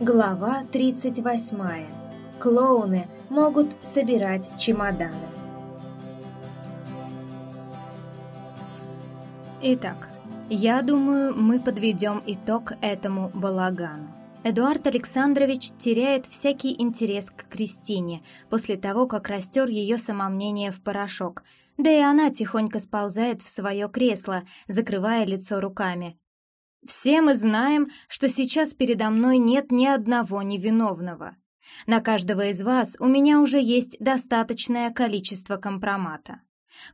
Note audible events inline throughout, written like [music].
Глава 38. Клоуны могут собирать чемоданы. Итак, я думаю, мы подведем итог этому балагану. Эдуард Александрович теряет всякий интерес к Кристине после того, как растер ее самомнение в порошок, да и она тихонько сползает в свое кресло, закрывая лицо руками. Все мы знаем, что сейчас передо мной нет ни одного невиновного. На каждого из вас у меня уже есть достаточное количество компромата.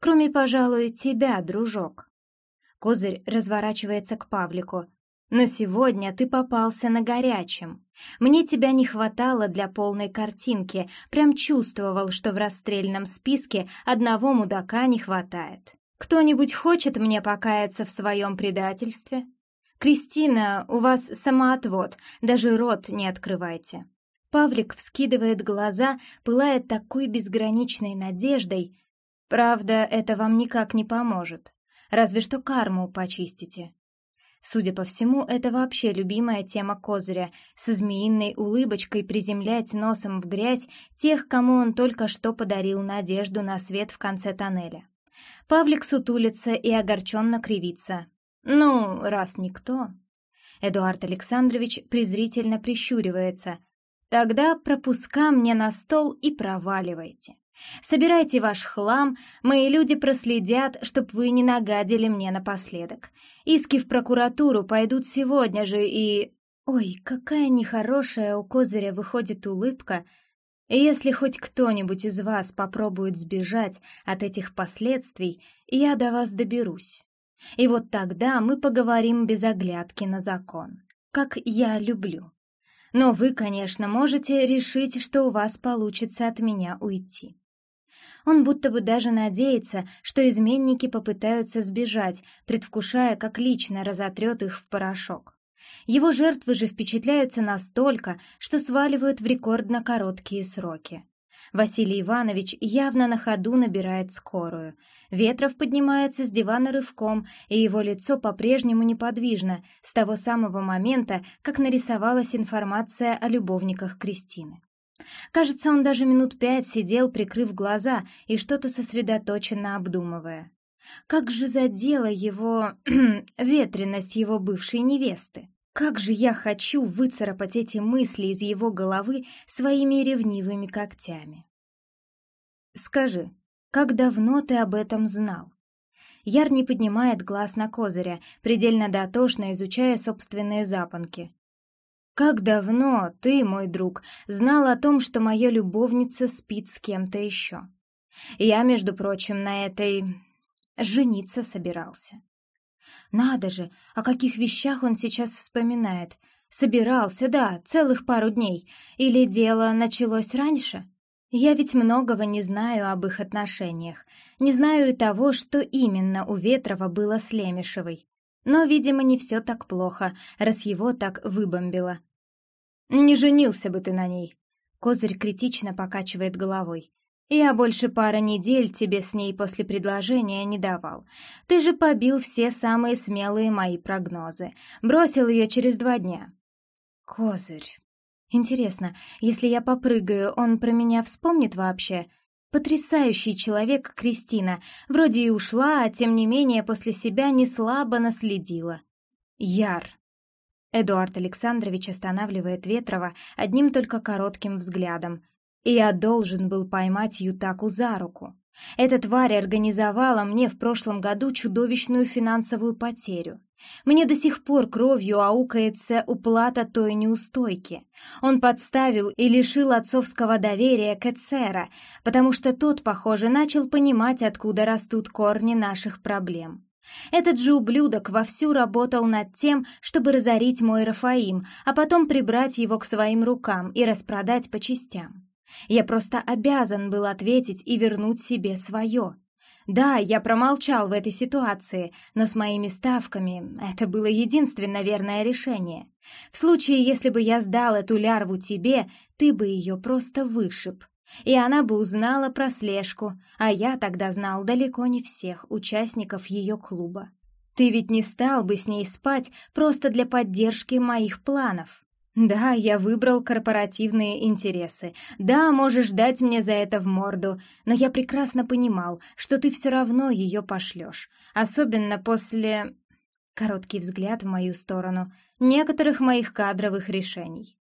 Кроме, пожалуй, тебя, дружок. Козырь разворачивается к Павлику. Но сегодня ты попался на горячем. Мне тебя не хватало для полной картинки, прям чувствовал, что в расстрельном списке одного мудака не хватает. Кто-нибудь хочет мне покаяться в своем предательстве? «Кристина, у вас самоотвод, даже рот не открывайте». Павлик вскидывает глаза, пылая такой безграничной надеждой. «Правда, это вам никак не поможет. Разве что карму почистите». Судя по всему, это вообще любимая тема Козыря — со змеиной улыбочкой приземлять носом в грязь тех, кому он только что подарил надежду на свет в конце тоннеля. Павлик сутулится и огорченно кривится. «Ну, раз никто...» Эдуард Александрович презрительно прищуривается. «Тогда пропуска мне на стол и проваливайте. Собирайте ваш хлам, мои люди проследят, чтоб вы не нагадили мне напоследок. Иски в прокуратуру пойдут сегодня же и...» Ой, какая нехорошая у Козыря выходит улыбка, если хоть кто-нибудь из вас попробует сбежать от этих последствий, я до вас доберусь. И вот тогда мы поговорим без оглядки на закон, как я люблю. Но вы, конечно, можете решить, что у вас получится от меня уйти. Он будто бы даже надеется, что изменники попытаются сбежать, предвкушая, как лично разотрет их в порошок. Его жертвы же впечатляются настолько, что сваливают в рекордно короткие сроки. Василий Иванович явно на ходу набирает скорую. Ветров поднимается с дивана рывком, и его лицо по-прежнему неподвижно с того самого момента, как нарисовалась информация о любовниках Кристины. Кажется, он даже минут пять сидел, прикрыв глаза и что-то сосредоточенно обдумывая. Как же задела его [clears throat] ветренность его бывшей невесты? Как же я хочу выцарапать эти мысли из его головы своими ревнивыми когтями. Скажи, как давно ты об этом знал? Яр не поднимает глаз на козыря, предельно дотошно изучая собственные запонки. Как давно ты, мой друг, знал о том, что моя любовница спит с кем-то еще? Я, между прочим, на этой... жениться собирался. Надо же, о каких вещах он сейчас вспоминает. Собирался, да, целых пару дней. Или дело началось раньше? Я ведь многого не знаю об их отношениях. Не знаю и того, что именно у Ветрова было с Лемешевой. Но, видимо, не все так плохо, раз его так выбомбило. «Не женился бы ты на ней», — Козырь критично покачивает головой. Я больше пары недель тебе с ней после предложения не давал. Ты же побил все самые смелые мои прогнозы. Бросил ее через два дня. Козырь. Интересно, если я попрыгаю, он про меня вспомнит вообще? Потрясающий человек Кристина. Вроде и ушла, а тем не менее после себя не слабо наследила. Яр. Эдуард Александрович останавливает Ветрова одним только коротким взглядом — и я должен был поймать Ютаку за руку. Эта тварь организовала мне в прошлом году чудовищную финансовую потерю. Мне до сих пор кровью аукается уплата той неустойки. Он подставил и лишил отцовского доверия Кэцера, потому что тот, похоже, начал понимать, откуда растут корни наших проблем. Этот же ублюдок вовсю работал над тем, чтобы разорить мой Рафаим, а потом прибрать его к своим рукам и распродать по частям. Я просто обязан был ответить и вернуть себе свое. Да, я промолчал в этой ситуации, но с моими ставками это было единственно верное решение. В случае, если бы я сдал эту лярву тебе, ты бы ее просто вышиб. И она бы узнала про слежку, а я тогда знал далеко не всех участников ее клуба. Ты ведь не стал бы с ней спать просто для поддержки моих планов. Да, я выбрал корпоративные интересы. Да, можешь дать мне за это в морду, но я прекрасно понимал, что ты все равно ее пошлешь. Особенно после... Короткий взгляд в мою сторону. Некоторых моих кадровых решений.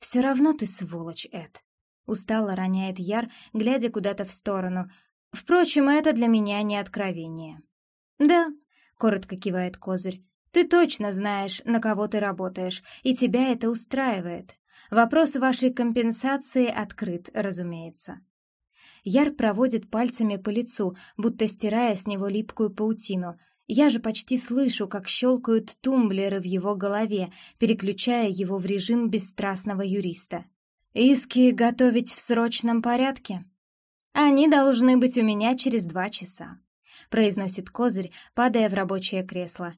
«Все равно ты сволочь, Эд», — устало роняет Яр, глядя куда-то в сторону. «Впрочем, это для меня не откровение». «Да», — коротко кивает Козырь, ты точно знаешь, на кого ты работаешь, и тебя это устраивает. Вопрос вашей компенсации открыт, разумеется. Яр проводит пальцами по лицу, будто стирая с него липкую паутину. Я же почти слышу, как щелкают тумблеры в его голове, переключая его в режим бесстрастного юриста. «Иски готовить в срочном порядке?» «Они должны быть у меня через два часа», — произносит Козырь, падая в рабочее кресло.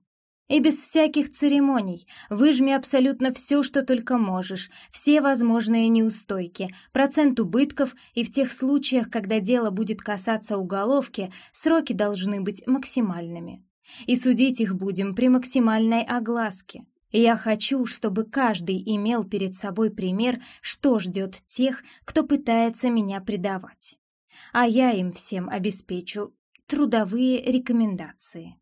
И без всяких церемоний. Выжми абсолютно все, что только можешь, все возможные неустойки, процент убытков, и в тех случаях, когда дело будет касаться уголовки, сроки должны быть максимальными. И судить их будем при максимальной огласке. я хочу, чтобы каждый имел перед собой пример, что ждет тех, кто пытается меня предавать. А я им всем обеспечу трудовые рекомендации.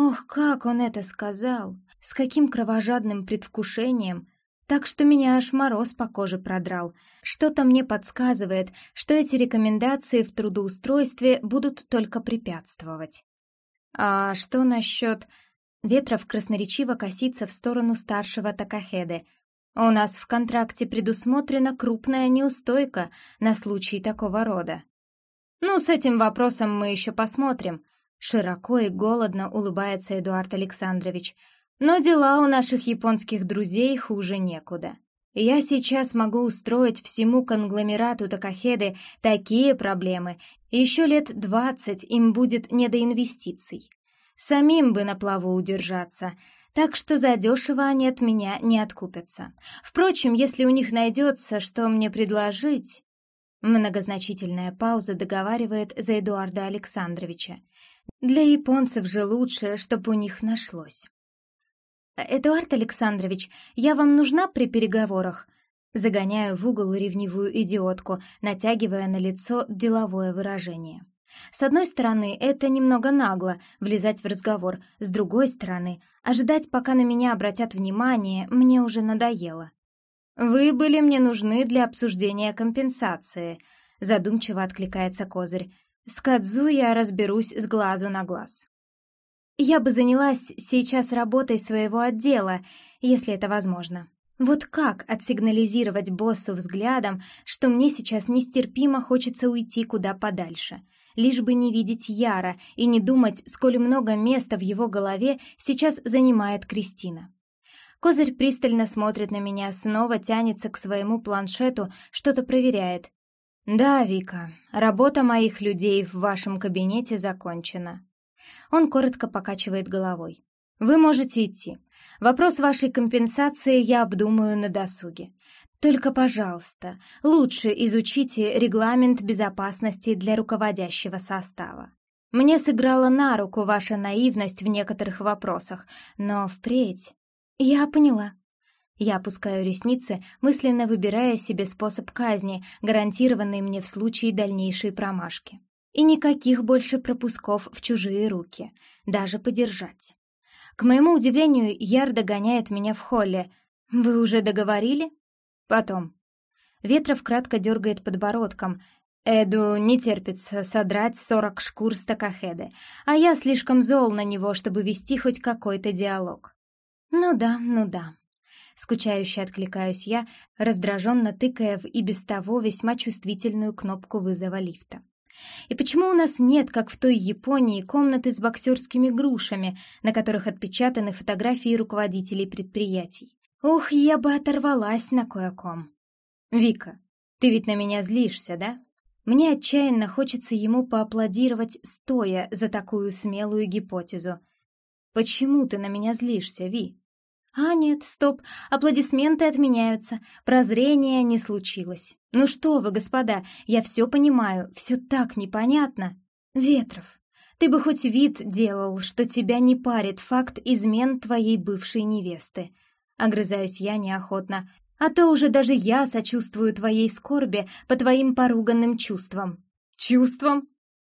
Ох, как он это сказал! С каким кровожадным предвкушением! Так что меня аж мороз по коже продрал. Что-то мне подсказывает, что эти рекомендации в трудоустройстве будут только препятствовать. А что насчет... Ветров красноречиво косится в сторону старшего Такахеды. У нас в контракте предусмотрена крупная неустойка на случай такого рода. Ну, с этим вопросом мы еще посмотрим. Широко и голодно улыбается Эдуард Александрович. Но дела у наших японских друзей хуже некуда. Я сейчас могу устроить всему конгломерату Такахеды такие проблемы. Еще лет двадцать им будет не до инвестиций. Самим бы на плаву удержаться, так что задешево они от меня не откупятся. Впрочем, если у них найдется, что мне предложить... Многозначительная пауза договаривает за Эдуарда Александровича. Для японцев же лучше, чтобы у них нашлось. «Эдуард Александрович, я вам нужна при переговорах?» Загоняю в угол ревнивую идиотку, натягивая на лицо деловое выражение. С одной стороны, это немного нагло — влезать в разговор, с другой стороны, ожидать, пока на меня обратят внимание, мне уже надоело. «Вы были мне нужны для обсуждения компенсации», — задумчиво откликается Козырь. С Кадзу я разберусь с глазу на глаз. Я бы занялась сейчас работой своего отдела, если это возможно. Вот как отсигнализировать боссу взглядом, что мне сейчас нестерпимо хочется уйти куда подальше, лишь бы не видеть Яра и не думать, сколь много места в его голове сейчас занимает Кристина. Козырь пристально смотрит на меня, снова тянется к своему планшету, что-то проверяет, «Да, Вика, работа моих людей в вашем кабинете закончена». Он коротко покачивает головой. «Вы можете идти. Вопрос вашей компенсации я обдумаю на досуге. Только, пожалуйста, лучше изучите регламент безопасности для руководящего состава. Мне сыграла на руку ваша наивность в некоторых вопросах, но впредь...» «Я поняла», я опускаю ресницы, мысленно выбирая себе способ казни, гарантированный мне в случае дальнейшей промашки. И никаких больше пропусков в чужие руки, даже подержать. К моему удивлению, Яр догоняет меня в холле. «Вы уже договорили?» «Потом». Ветров кратко дергает подбородком. Эду не терпится содрать сорок шкур с Такахеды, а я слишком зол на него, чтобы вести хоть какой-то диалог. «Ну да, ну да». Скучающе откликаюсь я, раздраженно тыкая в и без того весьма чувствительную кнопку вызова лифта. И почему у нас нет, как в той Японии, комнаты с боксерскими грушами, на которых отпечатаны фотографии руководителей предприятий? Ух, я бы оторвалась на кое-ком. Вика, ты ведь на меня злишься, да? Мне отчаянно хочется ему поаплодировать стоя за такую смелую гипотезу. Почему ты на меня злишься, Ви? А нет, стоп, аплодисменты отменяются, прозрения не случилось. Ну что вы, господа, я все понимаю, все так непонятно. Ветров, ты бы хоть вид делал, что тебя не парит факт измен твоей бывшей невесты. Огрызаюсь я неохотно. «А то уже даже я сочувствую твоей скорби по твоим поруганным чувствам». «Чувствам?»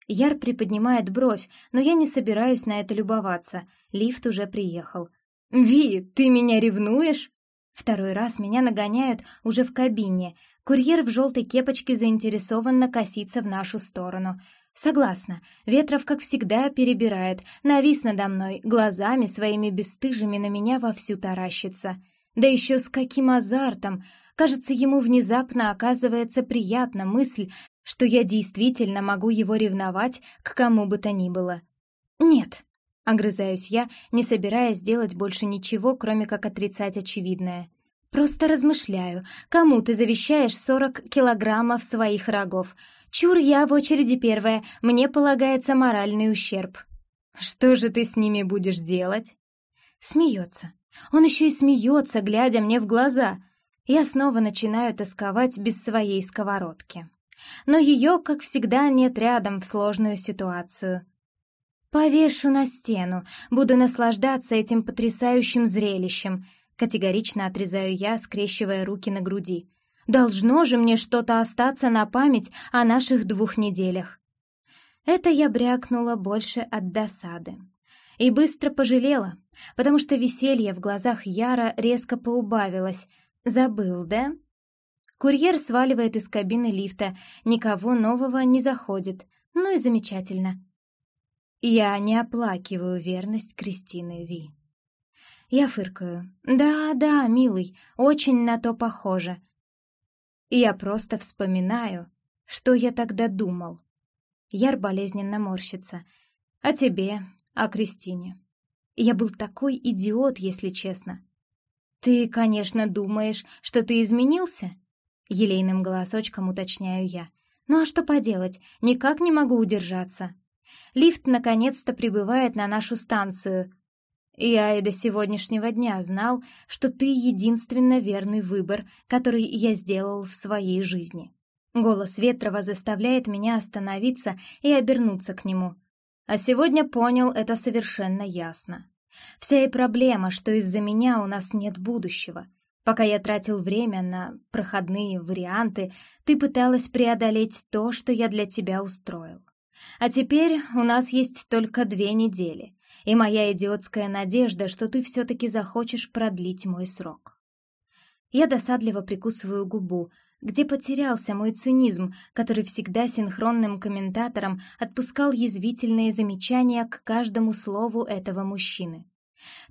Яр приподнимает бровь, но я не собираюсь на это любоваться. Лифт уже приехал. «Ви, ты меня ревнуешь?» Второй раз меня нагоняют уже в кабине. Курьер в желтой кепочке заинтересованно косится в нашу сторону. Согласна, Ветров, как всегда, перебирает, навис надо мной, глазами своими бесстыжими на меня вовсю таращится. Да еще с каким азартом! Кажется, ему внезапно оказывается приятна мысль, что я действительно могу его ревновать к кому бы то ни было. «Нет», — огрызаюсь я, не собираясь делать больше ничего, кроме как отрицать очевидное. «Просто размышляю, кому ты завещаешь сорок килограммов своих рогов? Чур я в очереди первая, мне полагается моральный ущерб». «Что же ты с ними будешь делать?» Смеется. Он еще и смеется, глядя мне в глаза. Я снова начинаю тосковать без своей сковородки но ее, как всегда, нет рядом в сложную ситуацию. «Повешу на стену, буду наслаждаться этим потрясающим зрелищем», категорично отрезаю я, скрещивая руки на груди. «Должно же мне что-то остаться на память о наших двух неделях». Это я брякнула больше от досады. И быстро пожалела, потому что веселье в глазах Яра резко поубавилось. «Забыл, да?» Курьер сваливает из кабины лифта, никого нового не заходит. Ну и замечательно. Я не оплакиваю верность Кристины Ви. Я фыркаю. «Да, да, милый, очень на то похоже». Я просто вспоминаю, что я тогда думал. Яр болезненно морщится. О тебе, о Кристине. Я был такой идиот, если честно. Ты, конечно, думаешь, что ты изменился? Елейным голосочком уточняю я. Ну а что поделать, никак не могу удержаться. Лифт наконец-то прибывает на нашу станцию. Я и до сегодняшнего дня знал, что ты единственно верный выбор, который я сделал в своей жизни. Голос Ветрова заставляет меня остановиться и обернуться к нему. А сегодня понял это совершенно ясно. Вся и проблема, что из-за меня у нас нет будущего — Пока я тратил время на проходные варианты, ты пыталась преодолеть то, что я для тебя устроил. А теперь у нас есть только две недели, и моя идиотская надежда, что ты все-таки захочешь продлить мой срок. Я досадливо прикусываю губу, где потерялся мой цинизм, который всегда синхронным комментатором отпускал язвительные замечания к каждому слову этого мужчины.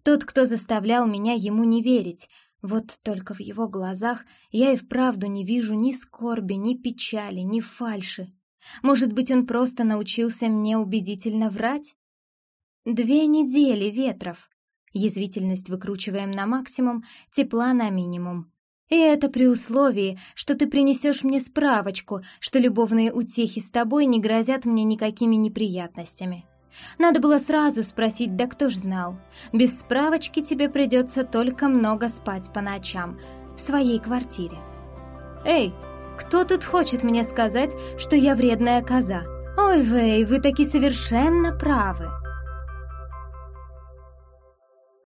Тот, кто заставлял меня ему не верить, вот только в его глазах я и вправду не вижу ни скорби, ни печали, ни фальши. Может быть, он просто научился мне убедительно врать? Две недели ветров. Язвительность выкручиваем на максимум, тепла на минимум. И это при условии, что ты принесешь мне справочку, что любовные утехи с тобой не грозят мне никакими неприятностями. Надо было сразу спросить, да кто ж знал. Без справочки тебе придется только много спать по ночам в своей квартире. Эй, кто тут хочет мне сказать, что я вредная коза? Ой, Вэй, вы таки совершенно правы.